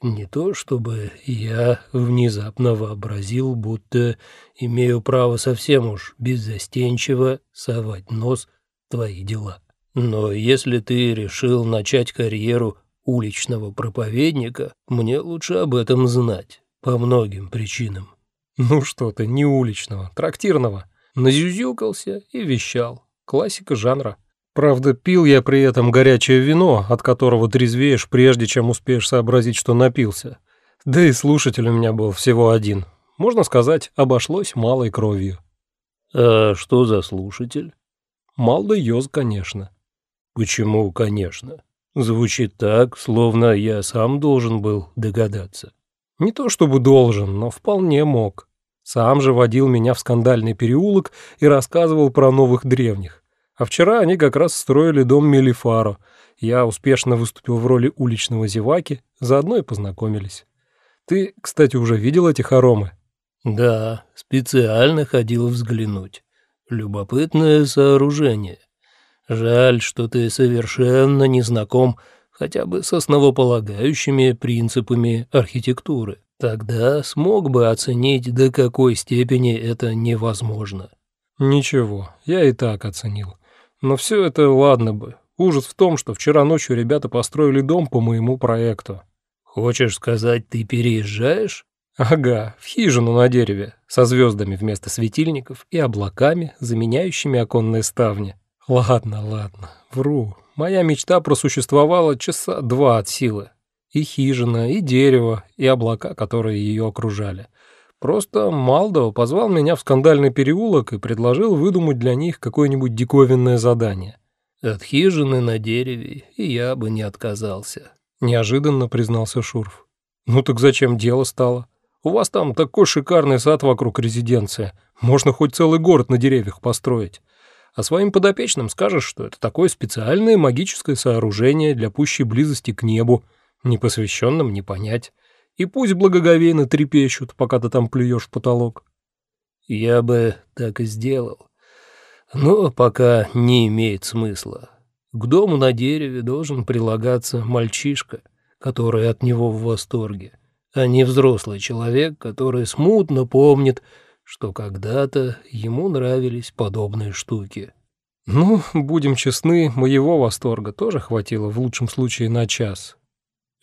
Не то чтобы я внезапно вообразил, будто имею право совсем уж беззастенчиво совать нос в твои дела. Но если ты решил начать карьеру уличного проповедника, мне лучше об этом знать, по многим причинам. Ну что ты, не уличного, трактирного. Назюзюкался и вещал. Классика жанра. Правда, пил я при этом горячее вино, от которого трезвеешь, прежде чем успеешь сообразить, что напился. Да и слушатель у меня был всего один. Можно сказать, обошлось малой кровью. А что за слушатель? Малда Йоз, конечно. Почему, конечно? Звучит так, словно я сам должен был догадаться. Не то чтобы должен, но вполне мог. Сам же водил меня в скандальный переулок и рассказывал про новых древних. А вчера они как раз строили дом Мелифаро. Я успешно выступил в роли уличного зеваки, заодно и познакомились. Ты, кстати, уже видел эти хоромы? Да, специально ходил взглянуть. Любопытное сооружение. Жаль, что ты совершенно не знаком хотя бы с основополагающими принципами архитектуры. Тогда смог бы оценить, до какой степени это невозможно. Ничего, я и так оценил. Но все это ладно бы. Ужас в том, что вчера ночью ребята построили дом по моему проекту. Хочешь сказать, ты переезжаешь? Ага, в хижину на дереве, со звездами вместо светильников и облаками, заменяющими оконные ставни. Ладно, ладно, вру. Моя мечта просуществовала часа два от силы. И хижина, и дерево, и облака, которые ее окружали. Просто Малдо позвал меня в скандальный переулок и предложил выдумать для них какое-нибудь диковинное задание. «От хижины на дереве и я бы не отказался», — неожиданно признался Шурф. «Ну так зачем дело стало? У вас там такой шикарный сад вокруг резиденции. Можно хоть целый город на деревьях построить. А своим подопечным скажешь, что это такое специальное магическое сооружение для пущей близости к небу, непосвященным не понять и пусть благоговейно трепещут, пока ты там плюешь в потолок. Я бы так и сделал. Но пока не имеет смысла. К дому на дереве должен прилагаться мальчишка, который от него в восторге, а не взрослый человек, который смутно помнит, что когда-то ему нравились подобные штуки. Ну, будем честны, моего восторга тоже хватило в лучшем случае на час.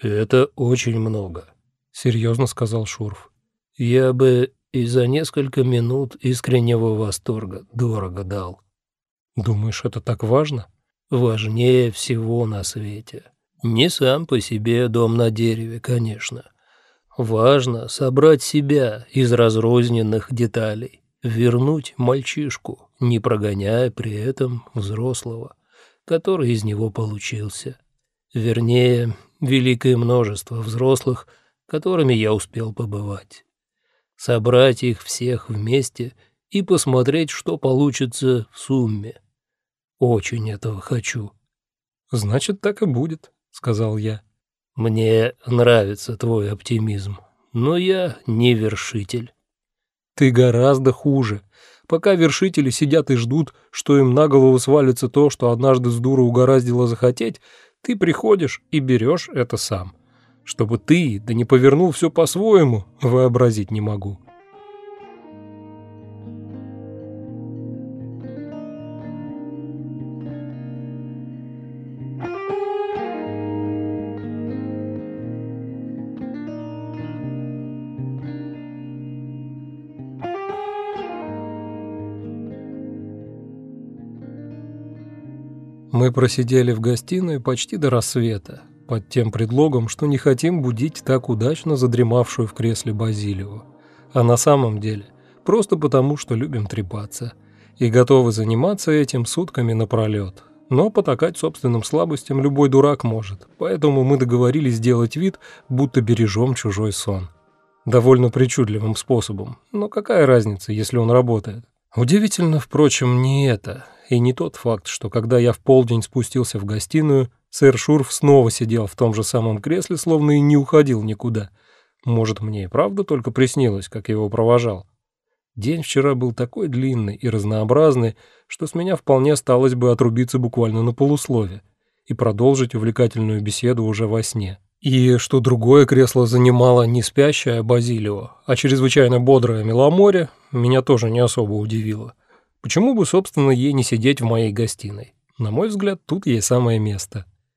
Это очень много серьезно сказал Шурф. Я бы и за несколько минут искреннего восторга дорого дал. Думаешь, это так важно? Важнее всего на свете. Не сам по себе дом на дереве, конечно. Важно собрать себя из разрозненных деталей, вернуть мальчишку, не прогоняя при этом взрослого, который из него получился. Вернее, великое множество взрослых – которыми я успел побывать. Собрать их всех вместе и посмотреть, что получится в сумме. Очень этого хочу. «Значит, так и будет», — сказал я. «Мне нравится твой оптимизм, но я не вершитель». «Ты гораздо хуже. Пока вершители сидят и ждут, что им на голову свалится то, что однажды с дуру угораздило захотеть, ты приходишь и берешь это сам. Чтобы ты, да не повернул все по-своему, вообразить не могу. Мы просидели в гостиной почти до рассвета, под тем предлогом, что не хотим будить так удачно задремавшую в кресле Базилио. А на самом деле просто потому, что любим трепаться и готовы заниматься этим сутками напролет. Но потакать собственным слабостям любой дурак может, поэтому мы договорились сделать вид, будто бережем чужой сон. Довольно причудливым способом, но какая разница, если он работает? Удивительно, впрочем, не это, и не тот факт, что когда я в полдень спустился в гостиную, Сэр Шурф снова сидел в том же самом кресле, словно и не уходил никуда. Может, мне и правда только приснилось, как его провожал. День вчера был такой длинный и разнообразный, что с меня вполне осталось бы отрубиться буквально на полуслове и продолжить увлекательную беседу уже во сне. И что другое кресло занимало не спящая Базилио, а чрезвычайно бодрая Меломоре, меня тоже не особо удивило. Почему бы, собственно, ей не сидеть в моей гостиной? На мой взгляд, тут ей самое место.